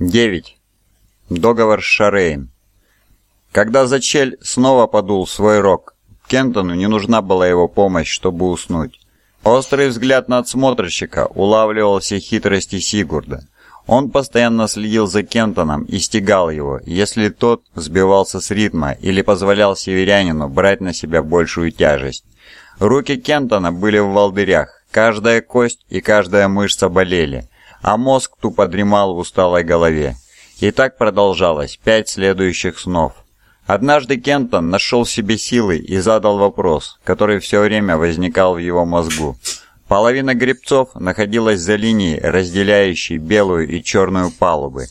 9. Договор с Шарейн. Когда Зачель снова подул свой рог, Кентону не нужна была его помощь, чтобы уснуть. Острый взгляд надсмотрщика улавливал все хитрости Сигурда. Он постоянно следил за Кентоном и стегал его, если тот сбивался с ритма или позволял северянину брать на себя большую тяжесть. Руки Кентона были в волдырях, каждая кость и каждая мышца болели – а мозг тупо дремал в усталой голове. И так продолжалось пять следующих снов. Однажды Кентон нашел себе силы и задал вопрос, который все время возникал в его мозгу. Половина гребцов находилась за линией, разделяющей белую и черную палубы.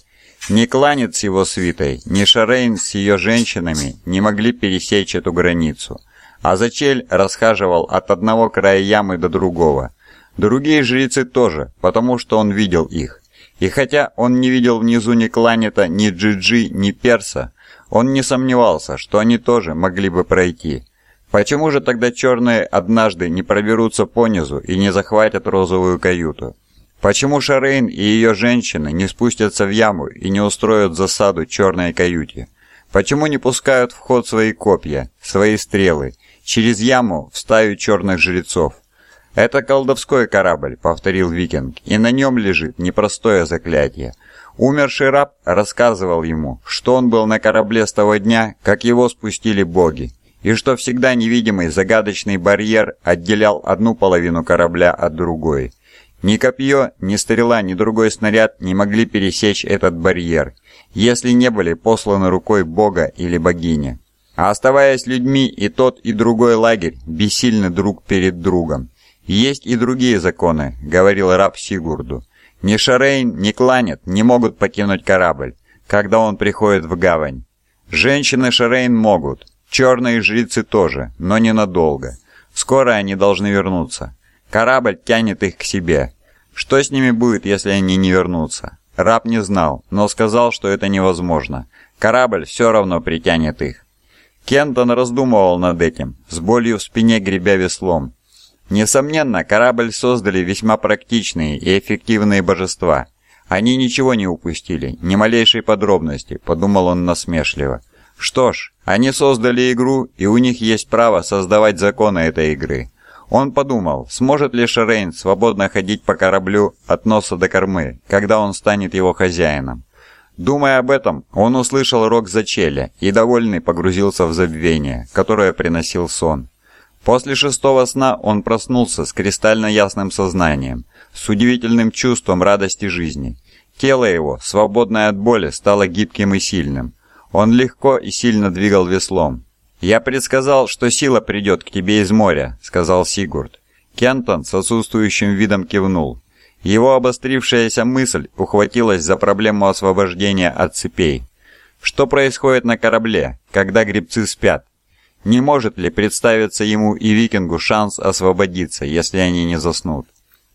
Ни Кланец с его свитой, ни Шарейн с ее женщинами не могли пересечь эту границу. А Зачель расхаживал от одного края ямы до другого – Другие жрецы тоже, потому что он видел их. И хотя он не видел внизу ни Кланета, ни Джиджи, ни Перса, он не сомневался, что они тоже могли бы пройти. Почему же тогда черные однажды не проберутся понизу и не захватят розовую каюту? Почему Шарейн и ее женщины не спустятся в яму и не устроят засаду черной каюте? Почему не пускают в ход свои копья, свои стрелы, через яму в стаю черных жрецов? «Это колдовской корабль», — повторил викинг, — «и на нем лежит непростое заклятие». Умерший раб рассказывал ему, что он был на корабле с того дня, как его спустили боги, и что всегда невидимый загадочный барьер отделял одну половину корабля от другой. Ни копье, ни стрела, ни другой снаряд не могли пересечь этот барьер, если не были посланы рукой бога или богини. А оставаясь людьми, и тот, и другой лагерь бессильны друг перед другом. «Есть и другие законы», — говорил раб Сигурду. «Ни Шарейн, ни Кланет не могут покинуть корабль, когда он приходит в гавань. Женщины Шарейн могут, черные жрицы тоже, но ненадолго. Скоро они должны вернуться. Корабль тянет их к себе. Что с ними будет, если они не вернутся?» Раб не знал, но сказал, что это невозможно. Корабль все равно притянет их. Кентон раздумывал над этим, с болью в спине гребя веслом. Несомненно, корабль создали весьма практичные и эффективные божества. Они ничего не упустили, ни малейшей подробности, подумал он насмешливо. Что ж, они создали игру, и у них есть право создавать законы этой игры. Он подумал, сможет ли Шерейн свободно ходить по кораблю от носа до кормы, когда он станет его хозяином. Думая об этом, он услышал рок зачеля и, довольный, погрузился в забвение, которое приносил сон. После шестого сна он проснулся с кристально ясным сознанием, с удивительным чувством радости жизни. Тело его, свободное от боли, стало гибким и сильным. Он легко и сильно двигал веслом. «Я предсказал, что сила придет к тебе из моря», — сказал Сигурд. Кентон с отсутствующим видом кивнул. Его обострившаяся мысль ухватилась за проблему освобождения от цепей. Что происходит на корабле, когда гребцы спят? Не может ли представиться ему и викингу шанс освободиться, если они не заснут?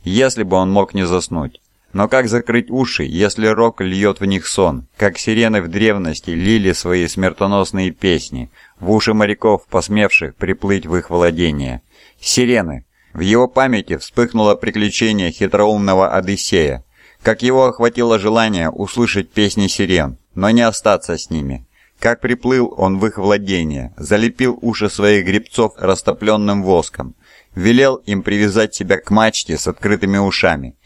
Если бы он мог не заснуть. Но как закрыть уши, если рок льет в них сон, как сирены в древности лили свои смертоносные песни в уши моряков, посмевших приплыть в их владение? Сирены. В его памяти вспыхнуло приключение хитроумного Одиссея, как его охватило желание услышать песни сирен, но не остаться с ними. Как приплыл он в их владение, залепил уши своих гребцов растопленным воском, велел им привязать себя к мачте с открытыми ушами.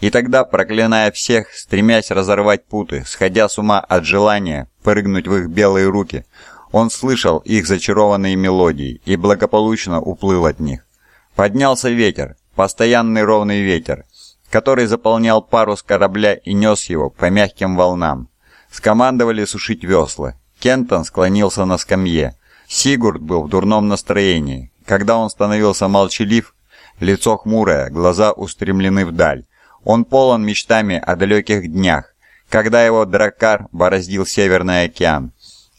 И тогда, проклиная всех, стремясь разорвать путы, сходя с ума от желания прыгнуть в их белые руки, он слышал их зачарованные мелодии и благополучно уплыл от них. Поднялся ветер, постоянный ровный ветер, который заполнял парус корабля и нес его по мягким волнам. Скомандовали сушить весла, Кентон склонился на скамье. Сигурд был в дурном настроении. Когда он становился молчалив, лицо хмурое, глаза устремлены вдаль. Он полон мечтами о далеких днях, когда его драккар бороздил Северный океан.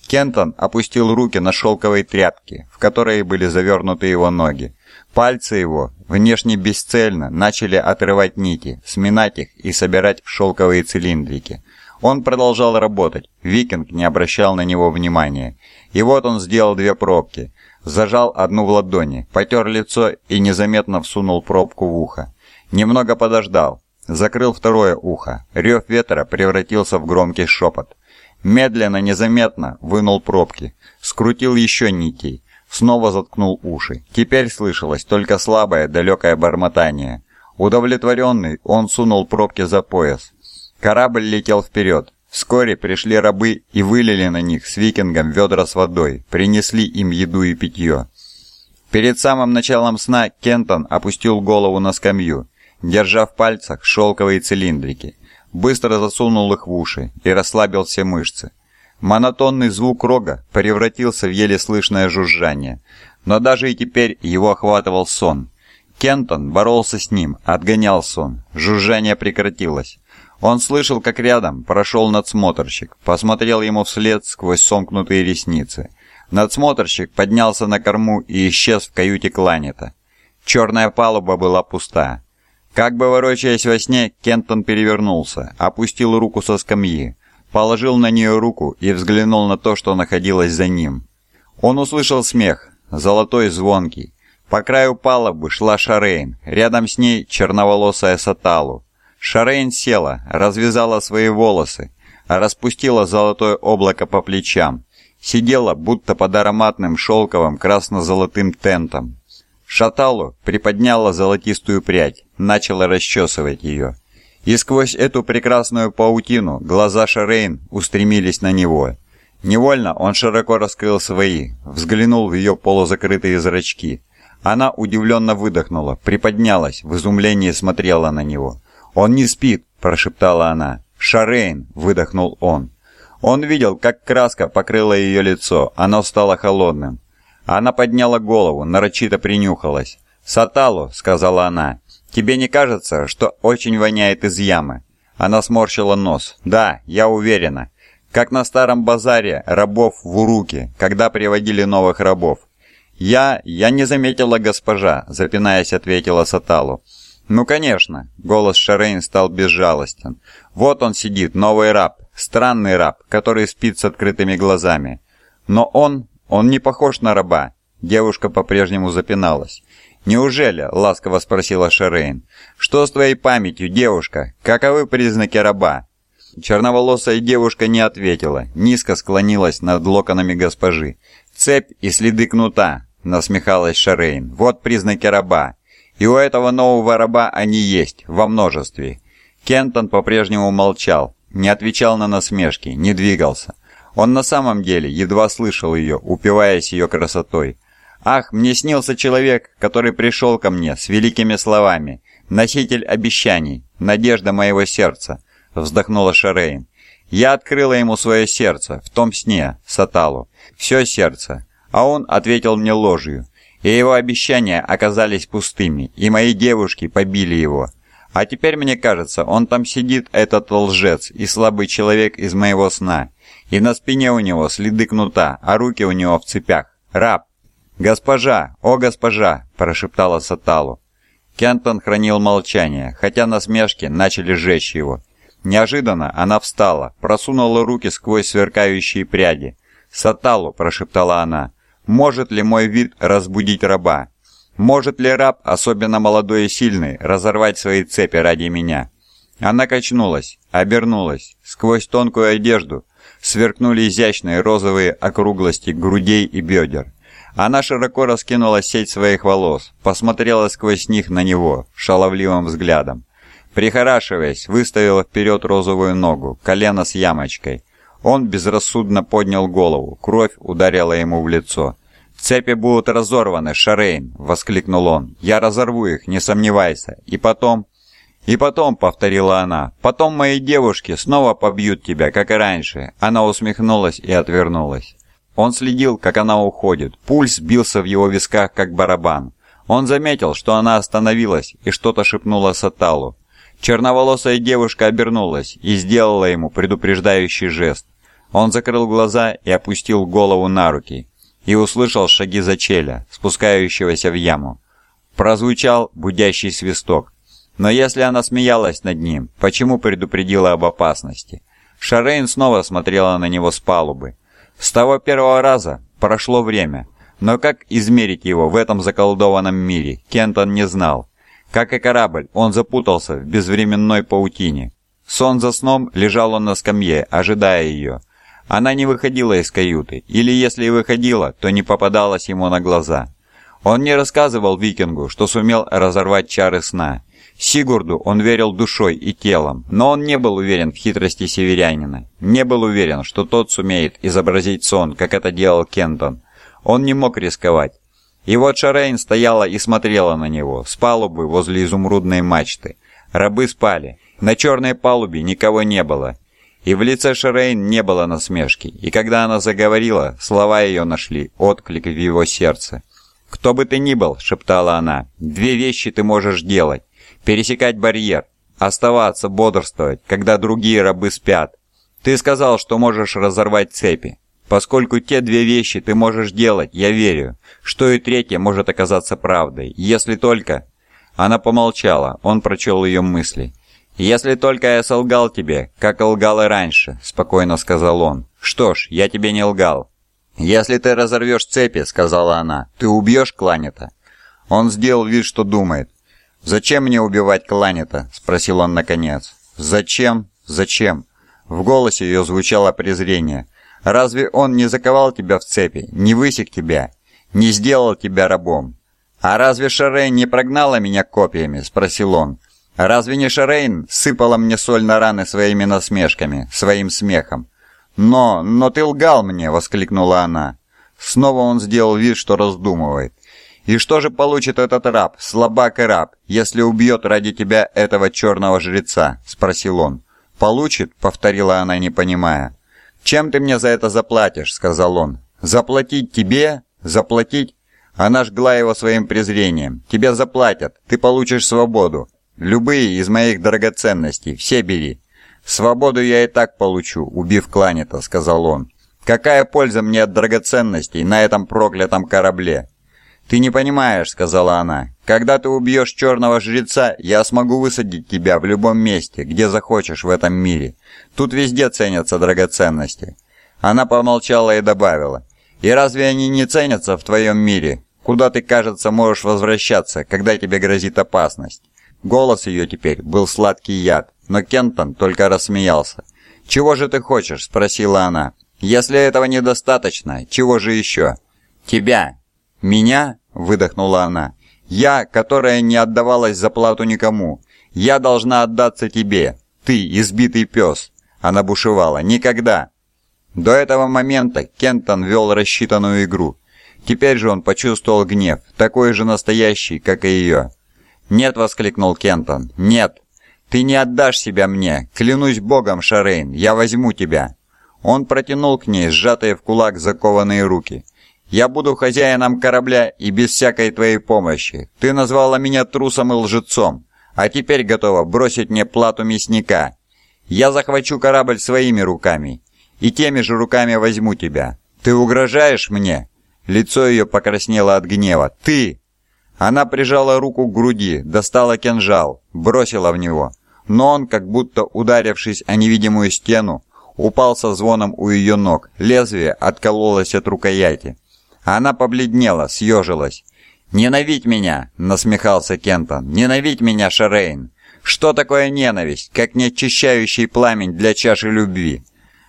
Кентон опустил руки на шелковые тряпки, в которые были завернуты его ноги. Пальцы его, внешне бесцельно, начали отрывать нити, сминать их и собирать в шелковые цилиндрики. Он продолжал работать, викинг не обращал на него внимания. И вот он сделал две пробки. Зажал одну в ладони, потер лицо и незаметно всунул пробку в ухо. Немного подождал. закрыл второе ухо. Рев ветра превратился в громкий шепот. Медленно, незаметно вынул пробки, скрутил еще нитей, снова заткнул уши. Теперь слышалось только слабое, далекое бормотание. Удовлетворенный, он сунул пробки за пояс. Корабль летел вперед. Вскоре пришли рабы и вылили на них с викингом ведра с водой, принесли им еду и питье. Перед самым началом сна Кентон опустил голову на скамью, держа в пальцах шелковые цилиндрики. Быстро засунул их в уши и расслабил все мышцы. Монотонный звук рога превратился в еле слышное жужжание, но даже и теперь его охватывал сон. Кентон боролся с ним, отгонял сон. Жужжание прекратилось. Он слышал, как рядом прошел надсмотрщик, посмотрел ему вслед сквозь сомкнутые ресницы. Надсмотрщик поднялся на корму и исчез в каюте Кланета. Черная палуба была пуста. Как бы ворочаясь во сне, Кентон перевернулся, опустил руку со скамьи, положил на нее руку и взглянул на то, что находилось за ним. Он услышал смех, золотой звонкий. По краю палубы шла Шарейн, рядом с ней черноволосая Саталу. Шарейн села, развязала свои волосы, распустила золотое облако по плечам, сидела будто под ароматным шелковым красно-золотым тентом. Шаталу приподняла золотистую прядь, начала расчесывать ее. И сквозь эту прекрасную паутину глаза Шарейн устремились на него. Невольно он широко раскрыл свои, взглянул в ее полузакрытые зрачки. Она удивленно выдохнула, приподнялась, в изумлении смотрела на него. «Он не спит!» – прошептала она. «Шарейн!» – выдохнул он. Он видел, как краска покрыла ее лицо, оно стало холодным. Она подняла голову, нарочито принюхалась. «Саталу», — сказала она, — «тебе не кажется, что очень воняет из ямы?» Она сморщила нос. «Да, я уверена. Как на старом базаре рабов в Уруке, когда приводили новых рабов». «Я... я не заметила госпожа», — запинаясь, ответила Саталу. «Ну, конечно», — голос Шарейн стал безжалостен. «Вот он сидит, новый раб, странный раб, который спит с открытыми глазами. Но он... он не похож на раба». Девушка по-прежнему запиналась. «Неужели?» — ласково спросила Шерейн. «Что с твоей памятью, девушка? Каковы признаки раба?» Черноволосая девушка не ответила, низко склонилась над локонами госпожи. «Цепь и следы кнута», — насмехалась Шерейн. «Вот признаки раба. И у этого нового раба они есть, во множестве». Кентон по-прежнему молчал, не отвечал на насмешки, не двигался. Он на самом деле едва слышал ее, упиваясь ее красотой. Ах, мне снился человек, который пришел ко мне с великими словами, носитель обещаний, надежда моего сердца, вздохнула Шарейн. Я открыла ему свое сердце в том сне, Саталу, все сердце, а он ответил мне ложью, и его обещания оказались пустыми, и мои девушки побили его. А теперь мне кажется, он там сидит, этот лжец и слабый человек из моего сна, и на спине у него следы кнута, а руки у него в цепях. Раб, «Госпожа! О, госпожа!» – прошептала Саталу. Кентон хранил молчание, хотя насмешки начали жечь его. Неожиданно она встала, просунула руки сквозь сверкающие пряди. «Саталу!» – прошептала она. «Может ли мой вид разбудить раба? Может ли раб, особенно молодой и сильный, разорвать свои цепи ради меня?» Она качнулась, обернулась. Сквозь тонкую одежду сверкнули изящные розовые округлости грудей и бедер. Она широко раскинула сеть своих волос, посмотрела сквозь них на него шаловливым взглядом. Прихорашиваясь, выставила вперед розовую ногу, колено с ямочкой. Он безрассудно поднял голову, кровь ударила ему в лицо. «Цепи будут разорваны, Шарейн!» — воскликнул он. «Я разорву их, не сомневайся. И потом...» «И потом», — повторила она, — «потом мои девушки снова побьют тебя, как и раньше». Она усмехнулась и отвернулась. Он следил, как она уходит. Пульс бился в его висках, как барабан. Он заметил, что она остановилась и что-то шепнула Саталу. Черноволосая девушка обернулась и сделала ему предупреждающий жест. Он закрыл глаза и опустил голову на руки. И услышал шаги Зачеля, спускающегося в яму. Прозвучал будящий свисток. Но если она смеялась над ним, почему предупредила об опасности? Шарейн снова смотрела на него с палубы. С того первого раза прошло время, но как измерить его в этом заколдованном мире, Кентон не знал. Как и корабль, он запутался в безвременной паутине. Сон за сном лежал он на скамье, ожидая ее. Она не выходила из каюты, или если и выходила, то не попадалась ему на глаза. Он не рассказывал викингу, что сумел разорвать чары сна. Сигурду он верил душой и телом, но он не был уверен в хитрости северянина. Не был уверен, что тот сумеет изобразить сон, как это делал Кентон. Он не мог рисковать. И вот Шарейн стояла и смотрела на него, с палубы возле изумрудной мачты. Рабы спали. На черной палубе никого не было. И в лице Шарейн не было насмешки, и когда она заговорила, слова ее нашли отклик в его сердце. «Кто бы ты ни был», — шептала она, — «две вещи ты можешь делать. Пересекать барьер, оставаться, бодрствовать, когда другие рабы спят. Ты сказал, что можешь разорвать цепи. Поскольку те две вещи ты можешь делать, я верю, что и третье может оказаться правдой, если только...» Она помолчала, он прочел ее мысли. «Если только я солгал тебе, как лгал и раньше», — спокойно сказал он. «Что ж, я тебе не лгал. «Если ты разорвешь цепи», — сказала она, — «ты убьешь Кланета». Он сделал вид, что думает. «Зачем мне убивать Кланета?» — спросил он наконец. «Зачем? Зачем?» В голосе ее звучало презрение. «Разве он не заковал тебя в цепи, не высек тебя, не сделал тебя рабом?» «А разве Шарейн не прогнала меня копьями?» — спросил он. «Разве не Шарейн сыпала мне соль на раны своими насмешками, своим смехом? «Но, но ты лгал мне!» — воскликнула она. Снова он сделал вид, что раздумывает. «И что же получит этот раб, слабак и раб, если убьет ради тебя этого черного жреца?» — спросил он. «Получит?» — повторила она, не понимая. «Чем ты мне за это заплатишь?» — сказал он. «Заплатить тебе? Заплатить?» Она жгла его своим презрением. «Тебе заплатят, ты получишь свободу. Любые из моих драгоценностей, все бери. «Свободу я и так получу, убив Кланета», — сказал он. «Какая польза мне от драгоценностей на этом проклятом корабле?» «Ты не понимаешь», — сказала она. «Когда ты убьешь черного жреца, я смогу высадить тебя в любом месте, где захочешь в этом мире. Тут везде ценятся драгоценности». Она помолчала и добавила. «И разве они не ценятся в твоем мире? Куда ты, кажется, можешь возвращаться, когда тебе грозит опасность?» Голос ее теперь был сладкий яд но Кентон только рассмеялся. «Чего же ты хочешь?» – спросила она. «Если этого недостаточно, чего же еще?» «Тебя». «Меня?» – выдохнула она. «Я, которая не отдавалась за плату никому. Я должна отдаться тебе. Ты, избитый пес». Она бушевала. «Никогда!» До этого момента Кентон вел рассчитанную игру. Теперь же он почувствовал гнев, такой же настоящий, как и ее. «Нет!» — воскликнул Кентон. «Нет!» «Ты не отдашь себя мне! Клянусь богом, Шарейн, я возьму тебя!» Он протянул к ней сжатые в кулак закованные руки. «Я буду хозяином корабля и без всякой твоей помощи. Ты назвала меня трусом и лжецом, а теперь готова бросить мне плату мясника. Я захвачу корабль своими руками, и теми же руками возьму тебя. Ты угрожаешь мне?» Лицо ее покраснело от гнева. «Ты!» Она прижала руку к груди, достала кинжал, бросила в него но он, как будто ударившись о невидимую стену, упал со звоном у ее ног, лезвие откололось от рукояти. Она побледнела, съежилась. «Ненавидь меня!» — насмехался Кентон. «Ненавидь меня, Шарейн! Что такое ненависть, как неочищающий пламень для чаши любви?»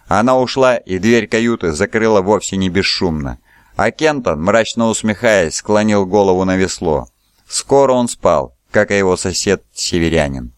Она ушла, и дверь каюты закрыла вовсе не бесшумно. А Кентон, мрачно усмехаясь, склонил голову на весло. Скоро он спал, как и его сосед-северянин.